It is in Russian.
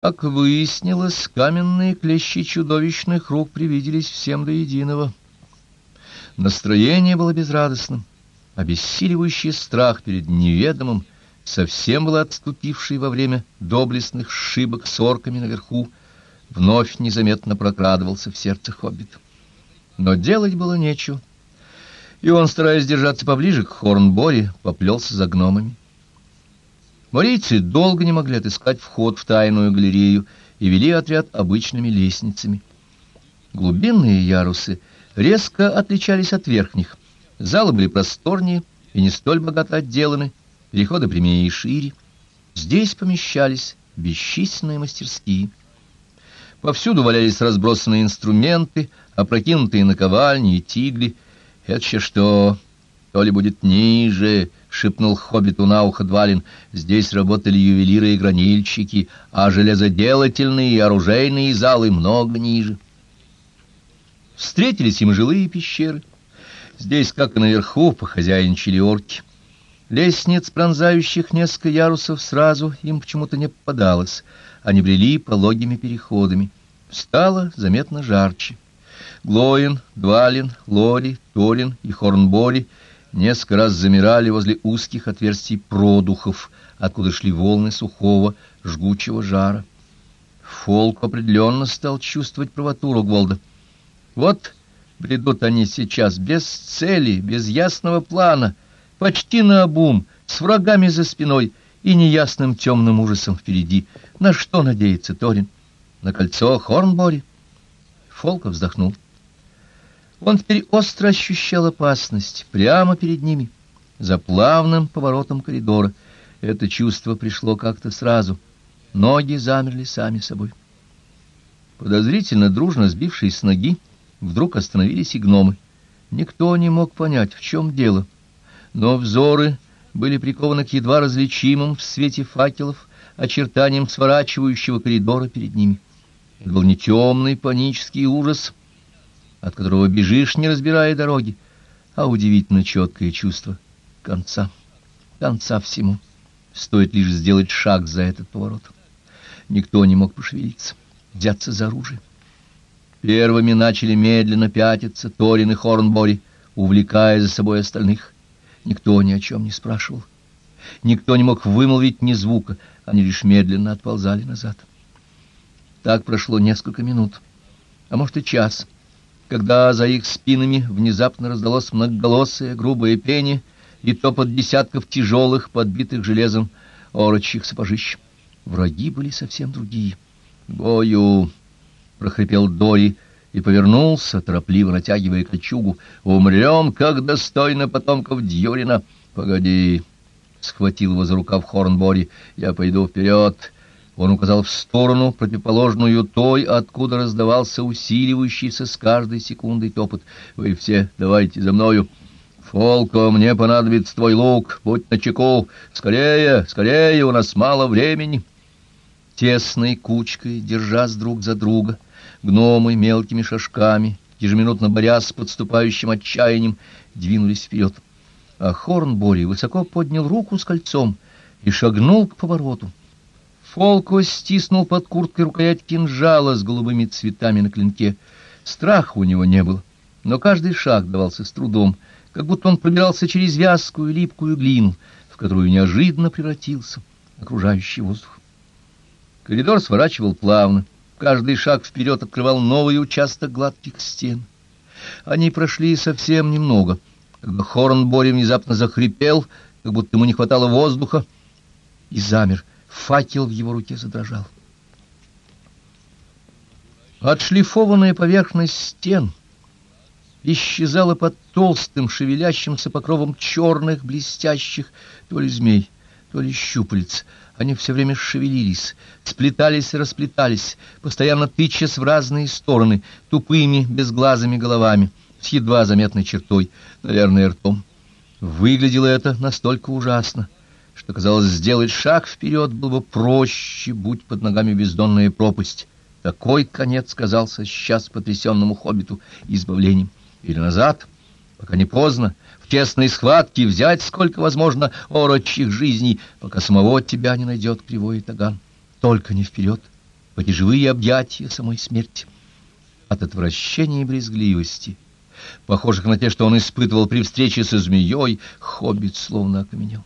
Как выяснилось, каменные клещи чудовищных рук привиделись всем до единого. Настроение было безрадостным, обессиливающий страх перед неведомым, совсем был отступивший во время доблестных шибок с орками наверху, вновь незаметно прокрадывался в сердце хоббита. Но делать было нечего, и он, стараясь держаться поближе к Хорнборе, поплелся за гномами. Морийцы долго не могли отыскать вход в тайную галерею и вели отряд обычными лестницами. Глубинные ярусы резко отличались от верхних. Залы были просторнее и не столь богато отделаны, переходы прямее и шире. Здесь помещались бесчисленные мастерские. Повсюду валялись разбросанные инструменты, опрокинутые наковальни и тигли. Это еще что? То ли будет ниже, — шепнул хоббиту на ухо Двалин. Здесь работали ювелиры и гранильщики, а железоделательные и оружейные залы много ниже. Встретились им жилые пещеры. Здесь, как и наверху, похозяйничали орки. Лестниц, пронзающих несколько ярусов, сразу им почему-то не попадалось. Они брели пологими переходами. Стало заметно жарче. Глоин, Двалин, Лори, Торин и Хорнбори несколько раз замирали возле узких отверстий продухов, откуда шли волны сухого, жгучего жара. Фолк определенно стал чувствовать правоту Рогволда. Вот бредут они сейчас без цели, без ясного плана, почти наобум, с врагами за спиной и неясным темным ужасом впереди. На что надеется Торин? На кольцо Хорнбори? Фолка вздохнул. Он теперь остро ощущал опасность прямо перед ними, за плавным поворотом коридора. Это чувство пришло как-то сразу. Ноги замерли сами собой. Подозрительно дружно сбившись с ноги, вдруг остановились и гномы. Никто не мог понять, в чем дело. Но взоры были прикованы к едва различимым в свете факелов очертаниям сворачивающего коридора перед ними. Это был не темный панический ужас, от которого бежишь, не разбирая дороги, а удивительно четкое чувство конца, конца всему. Стоит лишь сделать шаг за этот поворот. Никто не мог пошевелиться, взяться за оружие. Первыми начали медленно пятиться Торин и Хорнбори, увлекая за собой остальных. Никто ни о чем не спрашивал. Никто не мог вымолвить ни звука, они лишь медленно отползали назад. Так прошло несколько минут, а может и час — когда за их спинами внезапно раздалось многоголосое грубое пение и топот десятков тяжелых, подбитых железом орочьих сапожищ. Враги были совсем другие. «Бою!» — прохрипел Дори и повернулся, торопливо натягивая кольчугу. «Умрем, как достойно потомков Дьюрина!» «Погоди!» — схватил его за рукав Хорнбори. «Я пойду вперед!» Он указал в сторону, противоположную той, откуда раздавался усиливающийся с каждой секундой топот. «Вы все давайте за мною!» «Фолко, мне понадобится твой лук, будь начеку! Скорее, скорее, у нас мало времени!» Тесной кучкой, держась друг за друга, гномы мелкими шажками, ежеминутно борясь с подступающим отчаянием, двинулись вперед. А Хорнбори высоко поднял руку с кольцом и шагнул к повороту. Фолко стиснул под курткой рукоять кинжала с голубыми цветами на клинке. Страха у него не было, но каждый шаг давался с трудом, как будто он пробирался через вязкую липкую глину, в которую неожиданно превратился окружающий воздух. Коридор сворачивал плавно, каждый шаг вперед открывал новый участок гладких стен. Они прошли совсем немного, когда Хорнбори внезапно захрипел, как будто ему не хватало воздуха, и замер — Факел в его руке задрожал. Отшлифованная поверхность стен исчезала под толстым шевелящимся покровом черных блестящих то ли змей, то ли щупальц. Они все время шевелились, сплетались и расплетались, постоянно тычась в разные стороны, тупыми, безглазыми головами, с едва заметной чертой, наверное, ртом. Выглядело это настолько ужасно, что, казалось, сделать шаг вперед было бы проще, будь под ногами бездонная пропасть. Такой конец казался сейчас потрясенному хоббиту избавлением. Или назад, пока не поздно, в тесной схватке взять сколько возможно орочьих жизней, пока самого тебя не найдет кривой таган. Только не вперед, эти живые объятия самой смерти. От отвращения и брезгливости, похожих на те, что он испытывал при встрече со змеей, хоббит словно окаменел.